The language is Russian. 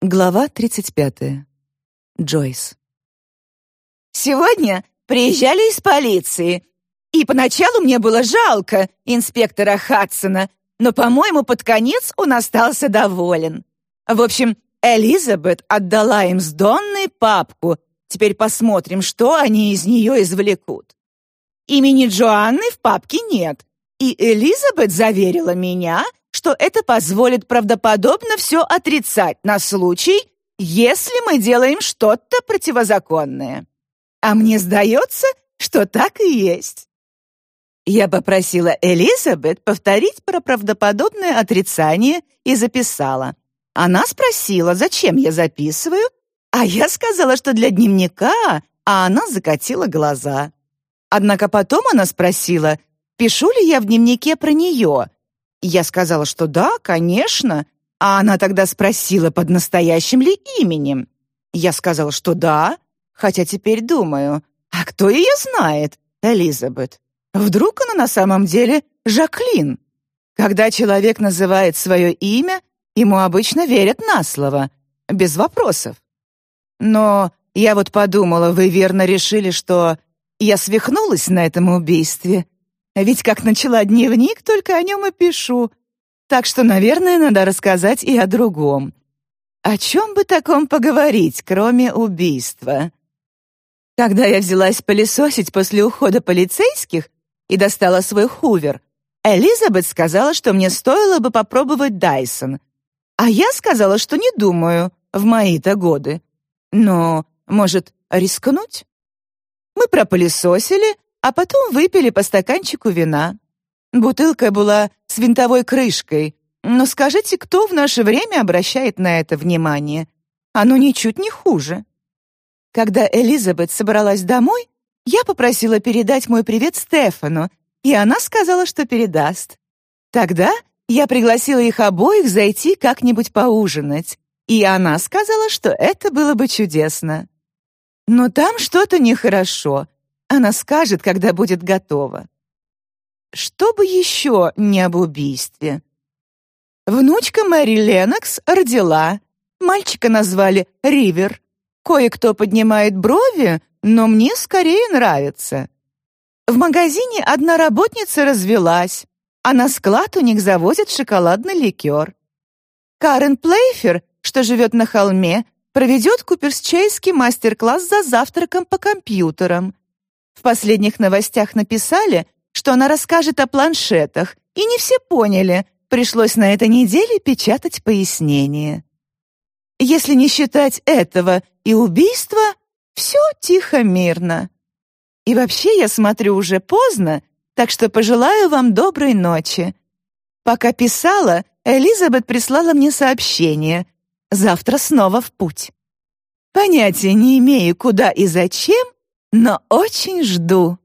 Глава 35. Джойс. Сегодня приезжали из полиции, и поначалу мне было жалко инспектора Хадсона, но, по-моему, под конец он остался доволен. В общем, Элизабет отдала им с Донной папку. Теперь посмотрим, что они из нее извлекут. Имени Джоанны в папке нет, и Элизабет заверила меня, что это позволит правдоподобно все отрицать на случай, если мы делаем что-то противозаконное. А мне сдается, что так и есть. Я попросила Элизабет повторить про правдоподобное отрицание и записала. Она спросила, зачем я записываю, а я сказала, что для дневника, а она закатила глаза. Однако потом она спросила, пишу ли я в дневнике про нее, я сказала, что да, конечно, а она тогда спросила, под настоящим ли именем. Я сказала, что да, хотя теперь думаю, а кто ее знает, Элизабет? Вдруг она на самом деле Жаклин? Когда человек называет свое имя, ему обычно верят на слово, без вопросов. Но я вот подумала, вы верно решили, что я свихнулась на этом убийстве, ведь как начала дневник, только о нем и пишу. Так что, наверное, надо рассказать и о другом. О чем бы таком поговорить, кроме убийства? Когда я взялась пылесосить после ухода полицейских и достала свой хувер, Элизабет сказала, что мне стоило бы попробовать Дайсон. А я сказала, что не думаю в мои-то годы. Но, может, рискнуть? Мы пропылесосили, а потом выпили по стаканчику вина. Бутылка была с винтовой крышкой, но скажите, кто в наше время обращает на это внимание? Оно ничуть не хуже. Когда Элизабет собралась домой, я попросила передать мой привет Стефану, и она сказала, что передаст. Тогда я пригласила их обоих зайти как-нибудь поужинать, и она сказала, что это было бы чудесно. Но там что-то нехорошо, она скажет, когда будет готова. Что бы еще не об убийстве? Внучка Мэри Ленокс родила. Мальчика назвали Ривер. Кое-кто поднимает брови, но мне скорее нравится. В магазине одна работница развелась, а на склад у них завозят шоколадный ликер. Карен Плейфер, что живет на холме, проведет куперсчейский мастер-класс за завтраком по компьютерам. В последних новостях написали, что она расскажет о планшетах, и не все поняли, пришлось на этой неделе печатать пояснение. Если не считать этого и убийства, все тихо-мирно. И вообще, я смотрю, уже поздно, так что пожелаю вам доброй ночи. Пока писала, Элизабет прислала мне сообщение. Завтра снова в путь. Понятия не имею, куда и зачем, но очень жду.